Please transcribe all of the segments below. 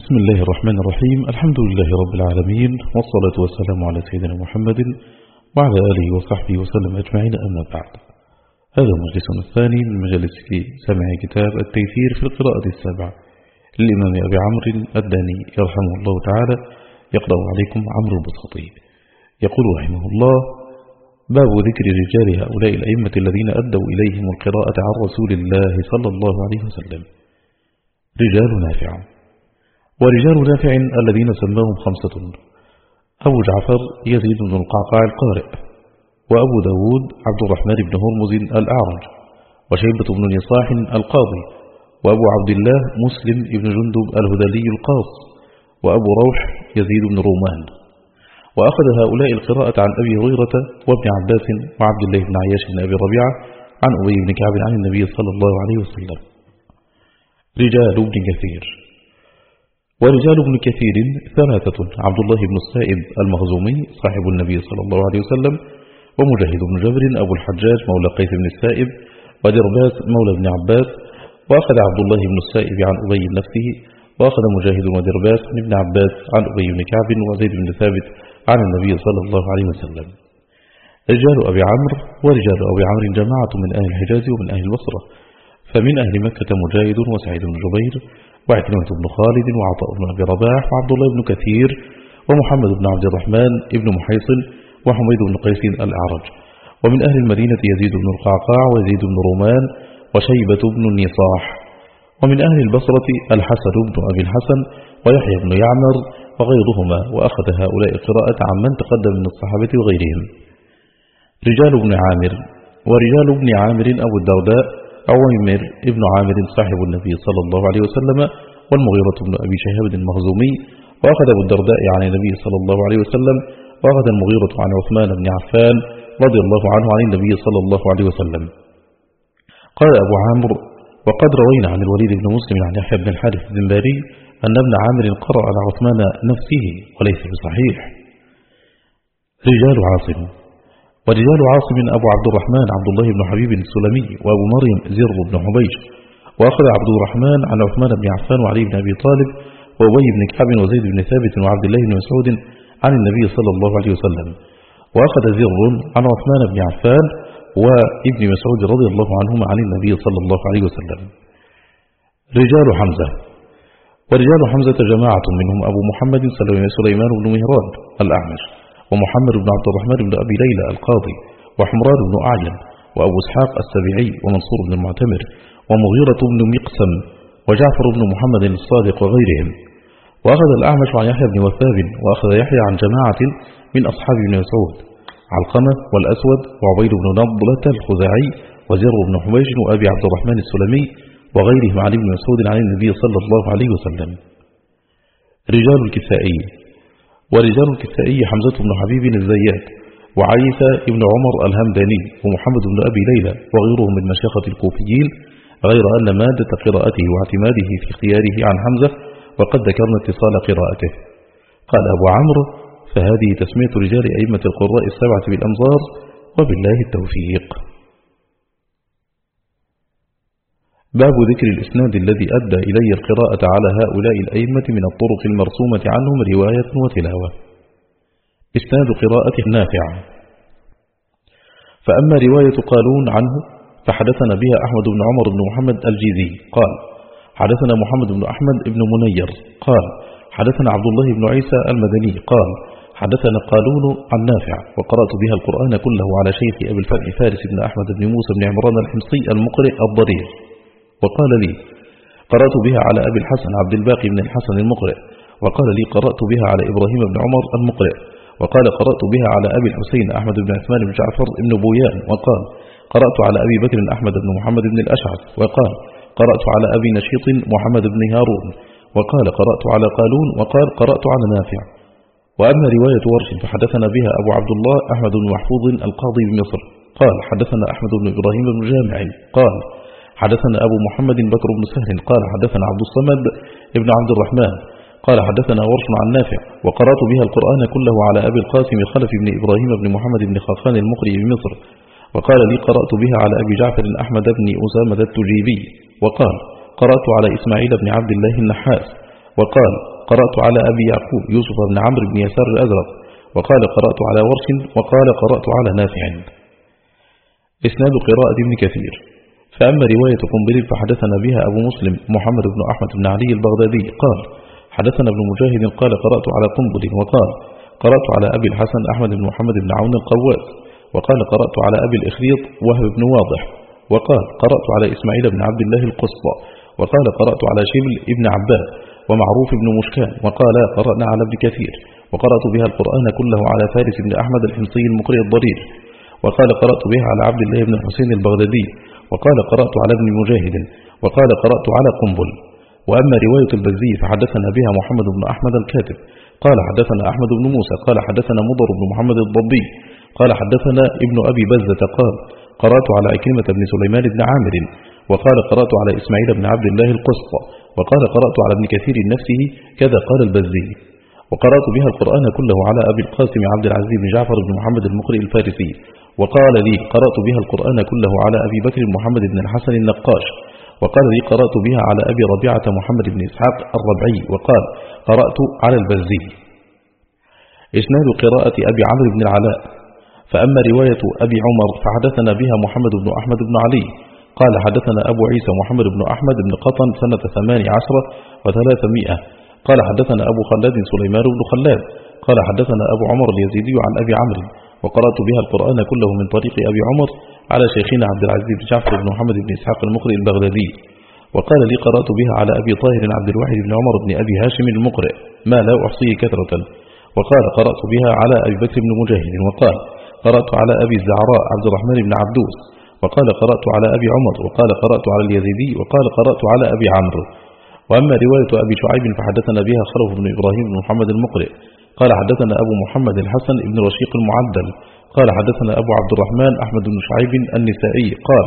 بسم الله الرحمن الرحيم. الحمد لله رب العالمين والصلاة والسلام على سيدنا محمد وعلى آله وصحبه وسلم أجمعين أما بعد. هذا مجلسنا الثاني من مجالس سمع كتاب التيسير في القراءة السابعة للإمام أبي عمرو الداني يرحمه الله تعالى. يقرأ عليكم عمرو البسطي يقول رحمه الله باب ذكر رجال هؤلاء الأئمة الذين أدوا إليهم القراءة عن رسول الله صلى الله عليه وسلم. رجال نافع. ورجال نافع الذين سماهم خمسة. أبو جعفر يزيد بن القعقاع القارئ وأبو داود عبد الرحمن بن هرمز الأعرج وشيبة بن نصاح القاضي وأبو عبد الله مسلم بن جندب الهدلي القاص وأبو روح يزيد بن رومان. وأخذ هؤلاء القراءة عن أبي هريرة وابن عباس وعبد الله بن عياش بن أبي ربيعة عن أبي بن كعب عن النبي صلى الله عليه وسلم. رجال ابن كثير. ورجال ابن كثير ثلاثة عبد الله بن السائب المخزومي صاحب النبي صلى الله عليه وسلم ومجاهد بن جبر أبو الحجاج مولى قيس بن السائب ودرباس مولى ابن عباس وأخذ عبد الله بن السائب عن أبي نفسه وأخذ مجاهد ودرباس من ابن عباس عن أبي بن كعب وزيد بن ثابت عن النبي صلى الله عليه وسلم. رجال أبي عمرو ورجال أبي عمرو جماعة من أهل الحجاز ومن أهل البصرة فمن أهل مكة مجاهد وسعيد بن جبير وعكرمة بن خالد وعطاء بن أبي رباح وعبد الله بن كثير ومحمد بن عبد الرحمن بن محيصن وحميد بن قيس الأعرج. ومن أهل المدينة يزيد بن القعقاع ويزيد بن رومان وشيبة بن النصاح. ومن أهل البصرة الحسن بن أبي الحسن ويحيى بن يعمر وغيرهما وأخذ هؤلاء القراءة عن من تقدم من الصحابة وغيرهم. رجال ابن عامر ورجال ابن عامر أبو الدرداء عويمر ابن عامر صاحب النبي صلى الله عليه وسلم والمغيرة بن أبي شهاب المخزومي وأخذ أبو الدرداء عن النبي صلى الله عليه وسلم وأخذ المغيرة عن عثمان بن عفان رضي الله عنه عن النبي صلى الله عليه وسلم. قال أبو عامر وقد روينا عن الوليد بن مسلم عن يحيى بن الحارث الزنباري أن ابن عامر قرأ على عثمان نفسه وليس بصحيح. رجال عاصم ورجال عاصم أبو عبد الرحمن عبد الله بن حبيب السلمي وأبو مريم زر بن حبيش وأخذ عبد الرحمن عن عثمان بن عفان وعلي بن أبي طالب وأبي بن كعب وزيد بن ثابت وعبد الله بن مسعود عن النبي صلى الله عليه وسلم وأخذ زر عن عثمان بن عفان وابن مسعود رضي الله عنهما عن النبي صلى الله عليه وسلم. رجال حمزة ورجال حمزة جماعة منهم أبو محمد سليمان بن مهران الأعمش. ومحمد بن عبد الرحمن بن أبي ليلى القاضي وحمران بن أعين وأبو إسحاق السبيعي ومنصور بن المعتمر ومغيرة بن مقسم وجعفر بن محمد الصادق وغيرهم. وأخذ الأعمش عن يحيى بن وثاب وأخذ يحيى عن جماعة من أصحاب ابن مسعود علقمة والأسود وعبيد بن نضلة الخزاعي وزر بن حميش وأبي عبد الرحمن السلمي وغيرهم عن ابن مسعود عن النبي صلى الله عليه وسلم. رجال الكسائي ورجال الكسائي حمزة بن حبيب الزيات وعيسى بن عمر الهمداني ومحمد بن أبي ليلى وغيرهم من مشيخة الكوفيين غير أن مادة قراءته واعتماده في اختياره عن حمزة وقد ذكرنا اتصال قراءته. قال أبو عمرو فهذه تسمية رجال أئمة القراء السبعة بالأمصار وبالله التوفيق. باب ذكر الإسناد الذي أدى إلي القراءة على هؤلاء الأئمة من الطرق المرسومة عنهم رواية وتلاوة. إسناد قراءة نافع. فأما رواية قالون عنه فحدثنا بها أحمد بن عمر بن محمد الجيزي. قال حدثنا محمد بن أحمد بن منير. قال حدثنا عبد الله بن عيسى المدني. قال حدثنا قالون عن نافع وقرأت بها القرآن كله على شيخ أبي الفتح فارس بن أحمد بن موسى بن عمران الحمصي المقرئ الضرير وقال لي قرأت بها على أبي الحسن عبد الباقي بن الحسن المقرئ وقال لي قرأت بها على إبراهيم بن عمر المقرئ وقال قرأت بها على أبي الحسين أحمد بن عثمان بن جعفر بن بويان وقال قرأت على أبي بكر أحمد بن محمد بن الأشعث وقال قرأت على أبي نشيط محمد بن هارون وقال قرأت على قالون وقال قرأت على نافع. وأما رواية ورش فحدثنا بها أبو عبد الله أحمد بن محفوظ القاضي بمصر قال حدثنا أحمد بن إبراهيم بن جامعي قال حدثنا أبو محمد بكر بن سهل قال حدثنا عبد الصمد ابن عبد الرحمن قال حدثنا ورش عن نافع وقرأت بها القرآن كله على أبي القاسم خلف بن إبراهيم بن محمد بن خاخان المقري بمصر وقال لي قرأت بها على أبي جعفر أحمد بن أسامة التجيبي. وقال قرأت على إسماعيل بن عبد الله النحاس. وقال قرأت على أبي يعقوب يوسف بن عمرو بن يسار الأزرق. وقال قرأت على ورش. وقال قرأت على نافع. إسناد قراءة ابن كثير. فأما رواية قنبل فحدثنا بها أبو مسلم محمد بن أحمد بن علي البغدادي قال حدثنا ابن مجاهد قال قرأت على قنبل وقال قرأت على أبي الحسن أحمد بن محمد بن عون القواس وقال قرأت على أبي الإخريط وهب بن واضح وقال قرأت على إسماعيل بن عبد الله القسطى وقال قرأت على شبل ابن عباد ومعروف بن مشكان وقال قرأنا على ابن كثير وقرأت بها القرآن كله على فارس بن أحمد الحمصي المقرئ الضرير وقال قرأت بها على عبد الله بن الحسين البغدادي وقال قرأت على ابن مجاهد وقال قرأت على قنبل. وأما رواية البزي فحدثنا بها محمد بن أحمد الكاتب. قال حدثنا أحمد بن موسى قال حدثنا مضر بن محمد الضبي. قال حدثنا ابن أبي بزة قال قرأت على أكلمة بن سليمان بن عامر وقال قرأت على إسماعيل بن عبد الله القسطى وقال قرأت على ابن كثير نفسه كذا قال البزي. وقرأت بها القرآن كله على أبي القاسم عبد العزيز بن جعفر بن محمد المقرئ الفارسي. وقال لي قرأت بها القرآن كله على أبي بكر محمد بن الحسن النقاش وقال لي قرأت بها على أبي ربيعة محمد بن إسحاق الربعي وقال قرأت على البزي. إسناد قراءة أبي عمرو بن العلاء. فأما رواية أبي عمر فحدثنا بها محمد بن أحمد بن علي. قال حدثنا أبو عيسى محمد بن أحمد بن قطن سنة ثمان عشرة وثلاثمائة. قال حدثنا أبو خلاد سليمان بن خلاد. قال حدثنا أبو عمر اليزيدي عن أبي عمرو. وقرأت بها القرآن كله من طريق أبي عمر على شيخنا عبد العزيز بن جعفر بن محمد بن إسحاق المقرئ البغدادي. وقال لي قرأت بها على أبي طاهر عبد الواحد بن عمر بن أبي هاشم المقرئ ما لا أحصيه كثرة. وقال قرأت بها على أبي بكر بن مجاهد وقال قرأت على أبي الزعراء عبد الرحمن بن عبدوس. وقال قرأت على أبي عمر وقال قرأت على اليزيدي وقال قرأت على أبي عمرو. وأما رواية أبي شعيب فحدثنا بها خلف بن إبراهيم بن محمد المقرئ. قال حدثنا أبو محمد الحسن بن رشيق المعدل قال حدثنا أبو عبد الرحمن أحمد بن شعيب النسائي قال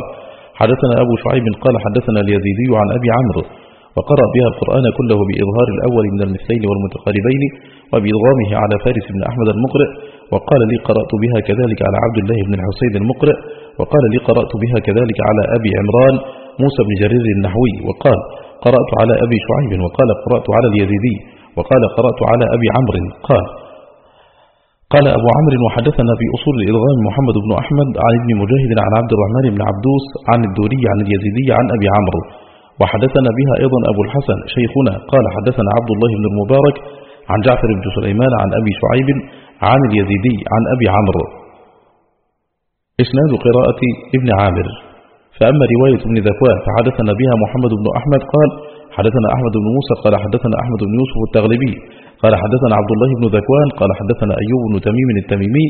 حدثنا أبو شعيب قال حدثنا اليزيدي عن أبي عمرو وقرأ بها القرآن كله بإظهار الأول من المثلين والمتقاربين وبإضغامه على فارس بن أحمد المقرئ وقال لي قرأت بها كذلك على عبد الله بن الحسين المقرئ وقال لي قرأت بها كذلك على أبي عمران موسى بن جرير النحوي وقال قرأت على أبي شعيب وقال قرأت على اليزيدي. وقال قرأت على أبي عمرو. قال قال أبو عمرو وحدثنا في أصول الإلغام محمد بن أحمد عن ابن مجاهد عن عبد الرحمن بن عبدوس عن الدوري عن اليزيدي عن أبي عمرو. وحدثنا بها أيضا أبو الحسن شيخنا. قال حدثنا عبد الله بن المبارك عن جعفر بن سليمان عن أبي شعيب عن اليزيدي عن أبي عمرو. إسناد قراءة ابن عامر. فأما رواية ابن ذكوان فحدثنا بها محمد بن أحمد. قال حدثنا أحمد بن موسى قال حدثنا أحمد بن يوسف التغلبي قال حدثنا عبد الله بن ذكوان قال حدثنا أيوب بن تميم التميمي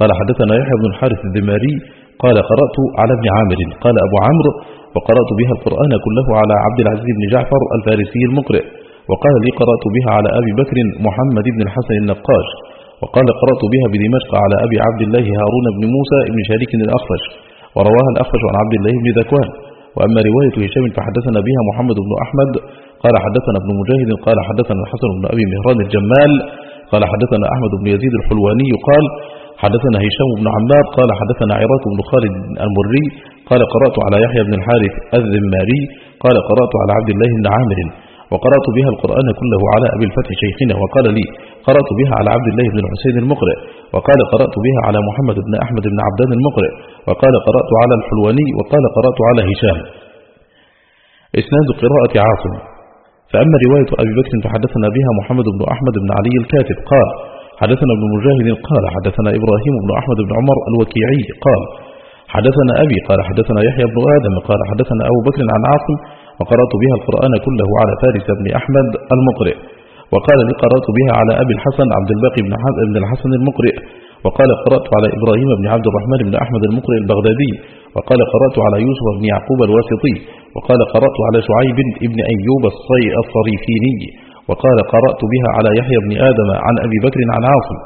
قال حدثنا يحيى بن الحارث الذماري قال قرأت على ابن عامر قال أبو عمرو وقرأت بها القرآن كله على عبد العزيز بن جعفر الفارسي المقرئ وقال لي قرأت بها على أبي بكر محمد بن الحسن النقاش وقال قرأت بها بدمشق على أبي عبد الله هارون بن موسى بن شريك الأخفش ورواها الأخفش عن عبد الله بن ذكوان وأما رواية هشام فحدثنا بها محمد بن أحمد قال حدثنا ابن مجاهد قال حدثنا الحسن بن أبي مهران الجمال قال حدثنا أحمد بن يزيد الحلواني قال حدثنا هشام بن عمار قال حدثنا عراك بن خالد المري قال قرأت على يحيى بن الحارث الذماري قال قرأت على عبد الله بن عامر وقرأت بها القرآن كله على أبي الفتح شيخنا وقال لي قرأت بها على عبد الله بن الحسين المقرئ وقال قرأت بها على محمد بن أحمد بن عبدان المقرئ وقال قرأت على الحلواني وقال قرأت على هشام. إسناد قراءة عاصم. فأما رواية أبي بكر فحدثنا بها محمد بن أحمد بن علي الكاتب قال حدثنا ابن مجاهد قال حدثنا إبراهيم بن أحمد بن عمر الوكيعي قال حدثنا أبي قال حدثنا يحيى بن آدم قال حدثنا أبو بكر عن عاصم وقرأت بها القرآن كله على فارس بن أحمد المقرئ. وقال لي قرأت بها على أبي الحسن عبد الباقي بن الحسن المقرئ. وقال قرأت على إبراهيم بن عبد الرحمن بن أحمد المقرئ البغدادي. وقال قرأت على يوسف بن يعقوب الواسطي. وقال قرأت على شعيب بن أيوب الصريفيني. وقال قرأت بها على يحيى بن آدم عن أبي بكر عن عاصم.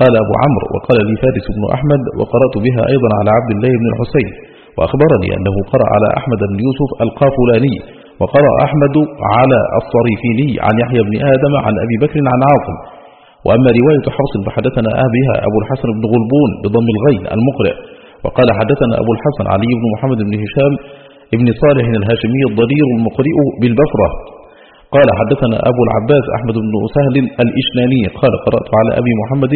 قال أبو عمرو. وقال لي فارس بن أحمد. وقرأت بها أيضا على عبد الله بن الحسين. وأخبرني أنه قرأ على أحمد بن يوسف القافلاني. وقرأ أحمد على الصريفيني عن يحيى بن آدم عن أبي بكر عن عاصم. وأما رواية حفص فحدثنا أبيها أبو الحسن بن غلبون بضم الغين المقرئ. وقال حدثنا أبو الحسن علي بن محمد بن هشام ابن صالح الهاشمي الضرير المقرئ بالبصرة. قال حدثنا أبو العباس أحمد بن سهل الإشناني قال قرأت على أبي محمد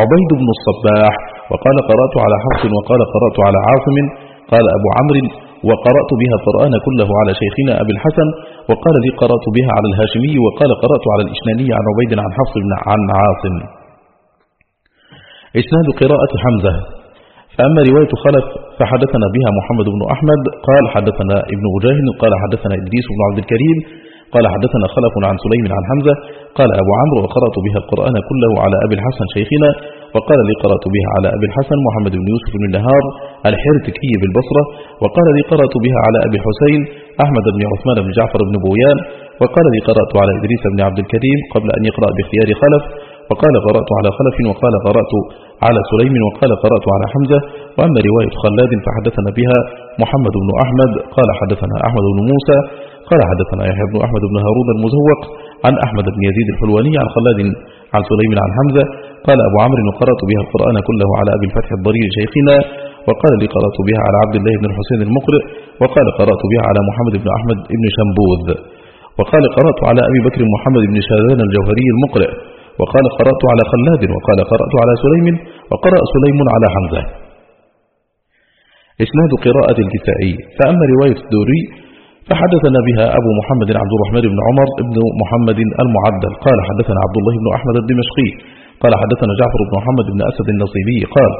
عبيد بن الصباح. وقال قرأت على حفص وقال قرأت على عاصم. قال أبو عمرو وقرأت بها القرآن كله على شيخنا أبي الحسن وقال لي قرأت بها على الهاشمي وقال قرأت على الإشناني عن عبيد عن حفص بن عن عاصم. إسناد قراءة حمزة. فأما رواية خلف فحدثنا بها محمد بن أحمد قال حدثنا ابن مجاهد قال حدثنا إدريس بن عبد الكريم قال حدثنا خلف عن سليم عن حمزة قال أبو عمرو وقرأت بها القرآن كله على أبي الحسن شيخنا وقال لي قرأت بها على أبي الحسن محمد بن يوسف بن النهار الحرتكي بالبصرة وقال لي قرأت بها على أبي الحسين أحمد بن عثمان بن جعفر بن بويان وقال لي قرأت على إدريس بن عبد الكريم قبل أن يقرأ باختيار خلف وقال قرأت على خلف وقال قرأت على سليم وقال قرأت على حمزة وأما رواية خلاد فحدثنا بها محمد بن أحمد قال حدثنا أحمد بن موسى قال حدثنا يحيى بن أحمد بن هارون المزوق عن أحمد بن يزيد الحلواني عن خلاد عن سليم عن حمزة قال أبو عمرو قرأت بها القرآن كله على أبي الفتح الضرير شيخنا وقال لي قرأت بها على عبد الله بن الحسين المقرئ وقال قرأت بها على محمد بن أحمد بن شنبوذ. وقال قرأت على أبي بكر محمد بن شاذان الجوهري المقرئ. وقال قرأت على خلاد وقال قرأت على سليم وقرأ سليم على حمزة. إسناد قراءة الكسائي. فأما رواية الدوري فحدثنا بها أبو محمد عبد الرحمن بن عمر بن محمد المعدل. قال حدثنا عبد الله بن أحمد الدمشقي. قال حدثنا جعفر بن محمد بن أسد النصيبي قال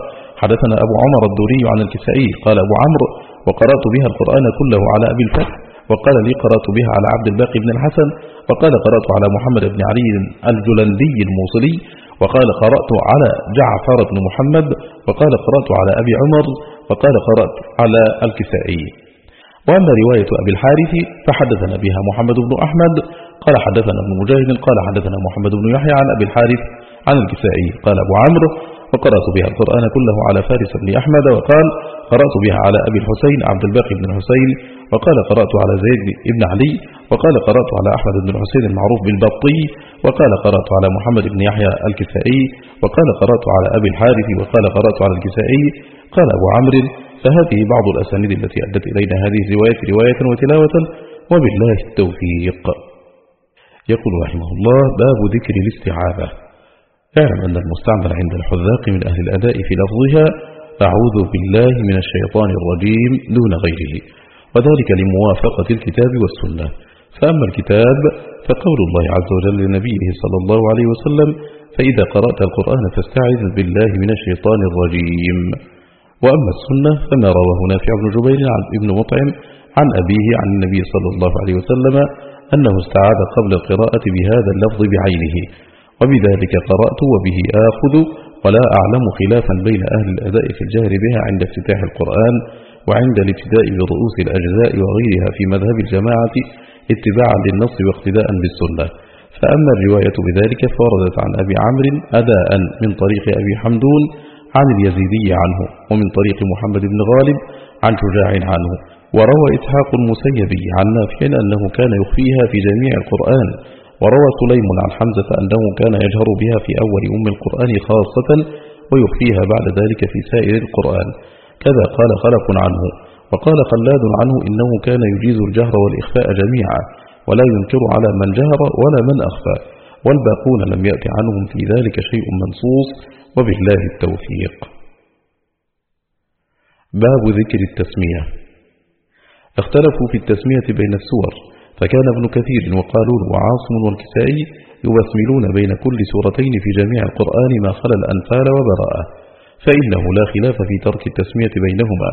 حدثنا أبو عمر الدوري عن الكسائي قال أبو عمرو وقرأت بها القرآن كله على أبي الفتح وقال لي قرأت بها على عبد الباقي بن الحسن وقال قرأت على محمد بن علي الجلندي الموصلي وقال قرأت على جعفر بن محمد وقال قرأت على أبي عمر وقال قرأت على الكسائي. وأما رواية أبي الحارث فحدثنا بها محمد بن أحمد قال حدثنا ابن مجاهد قال حدثنا محمد بن يحيى عن أبي الحارث عن الكسائي. قال أبو عمرو وقرأت بها القرآن كله على فارس بن أحمد وقال قرأت بها على أبي الحسين عبد الباقي بن الحسين وقال قرأت على زيد بن علي وقال قرأت على أحمد بن الحسين المعروف بالبطي وقال قرأت على محمد بن يحيى الكسائي وقال قرأت على أبي الحارث وقال قرأت على الكسائي قال أبو عمرو فهذه بعض الأسانيد التي أدت إلينا هذه الرواية رواية وتلاوة وبالله التوفيق. يقول رحمه الله باب ذكر الاستعاذة اعلم أن المستعمل عند الحذاق من أهل الأداء في لفظها أعوذ بالله من الشيطان الرجيم دون غيره. وذلك لموافقة الكتاب والسنة. فأما الكتاب فقول الله عز وجل لنبيه صلى الله عليه وسلم فإذا قرأت القرآن فاستعذ بالله من الشيطان الرجيم. وأما السنة فما رواه نافع بن جبير عن ابن مطعم عن أبيه عن النبي صلى الله عليه وسلم أنه استعاذ قبل القراءة بهذا اللفظ بعينه. وبذلك قرأت وبه آخذ ولا أعلم خلافا بين أهل الأداء في الجهر بها عند افتتاح القرآن وعند الابتداء برؤوس الأجزاء وغيرها في مذهب الجماعة اتباعا للنص واقتداء بالسنة. فأما الرواية بذلك فوردت عن أبي عمرو أداء من طريق أبي حمدون عن اليزيدي عنه ومن طريق محمد بن غالب عن شجاع عنه. وروى إسحاق المسيبي عن نافع أنه كان يخفيها في جميع القرآن وروى سليم عن حمزة أنه كان يجهر بها في أول أم القرآن خاصة ويخفيها بعد ذلك في سائر القرآن. كذا قال خلف عنه. وقال خلاد عنه إنه كان يجيز الجهر والإخفاء جميعا ولا ينكر على من جهر ولا من أخفى والباقون لم يأت عنهم في ذلك شيء منصوص وبالله التوفيق. باب ذكر التسمية. اختلفوا في التسمية بين السور. فكان ابن كثير وقالون وعاصم والكسائي يبسملون بين كل سورتين في جميع القرآن ما خلا الأنفال وبراءة فإنه لا خلاف في ترك التسمية بينهما.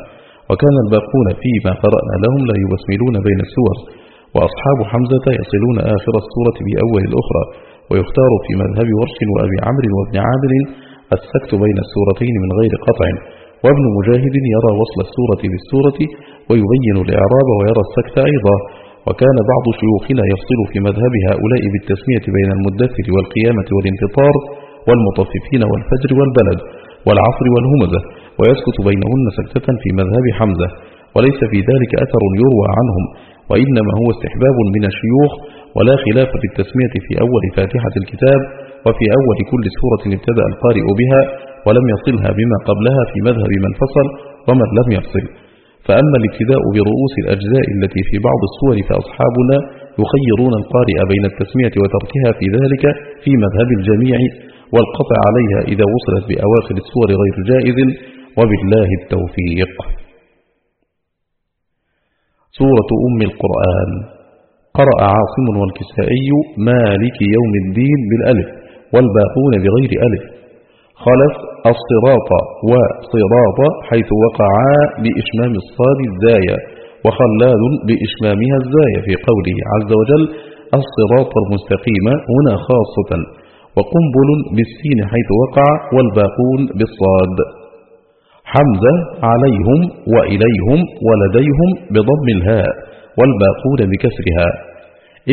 وكان الباقون فيما قرأنا لهم لا يبسملون بين السور وأصحاب حمزة يصلون آخر السورة بأول الأخرى. ويختار في مذهب ورش وأبي عمرو وابن عامر السكت بين السورتين من غير قطع. وابن مجاهد يرى وصل السورة بالسورة ويبين الإعراب ويرى السكت أيضا. وكان بعض شيوخنا يفصل في مذهب هؤلاء بالتسمية بين المدثر والقيامة والانفطار والمطففين والفجر والبلد والعصر والهمزة ويسكت بينهن سكتة في مذهب حمزة وليس في ذلك أثر يروى عنهم وإنما هو استحباب من الشيوخ ولا خلاف في التسمية في أول فاتحة الكتاب وفي أول كل سورة ابتدأ القارئ بها ولم يصلها بما قبلها في مذهب من فصل ومن لم يفصل. فأما الابتداء برؤوس الأجزاء التي في بعض الصور فأصحابنا يخيرون القارئ بين التسمية وتركها في ذلك في مذهب الجميع والقطع عليها إذا وصلت بأواخر السور غير جائز وبالله التوفيق. سورة أم القرآن. قرأ عاصم والكسائي مالك يوم الدين بالألف والباقون بغير ألف. خلف الصراط وصراط حيث وقعا بإشمام الصاد الزايا وخلاد بإشمامها الزايا في قوله عز وجل الصراط المستقيم هنا خاصة وقنبل بالسين حيث وقع والباقون بالصاد حمزة عليهم وإليهم ولديهم بضم الهاء والباقون بكسرها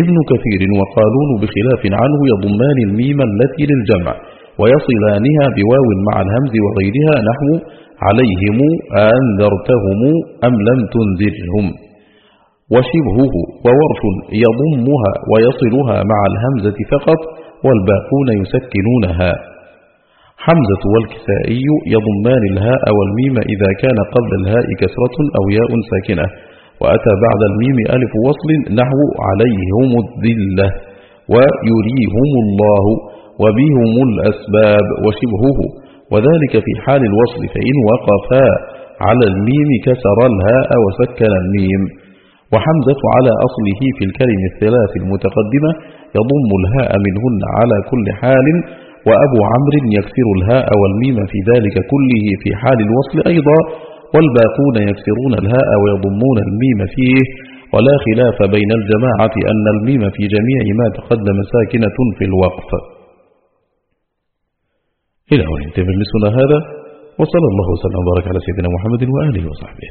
ابن كثير وقالون بخلاف عنه يضمان الميم التي للجمع ويصلانها بواو مع الهمز وغيرها نحو عليهم أنذرتهم أم لم تنذرهم. وشبهه وورش يضمها ويصلها مع الهمزة فقط والباقون يسكنونها. حمزة والكسائي يضمان الهاء والميم إذا كان قبل الهاء كسرة أو ياء ساكنة وأتى بعد الميم ألف وصل نحو عليهم الذلة ويريهم الله. وبهم الأسباب وشبهه. وذلك في حال الوصل فإن وقفا على الميم كسر الهاء وسكن الميم وحمزة على أصله في الكلم الثلاث المتقدمة يضم الهاء منهن على كل حال وأبو عمرو يكسر الهاء والميم في ذلك كله في حال الوصل أيضا والباقون يكسرون الهاء ويضمون الميم فيه. ولا خلاف بين الجماعة أن الميم في جميع ما تقدم ساكنة في الوقف. إلى هنا انتهى مجلسنا هذا وصلى الله وسلم وبارك على سيدنا محمد وآله وصحبه.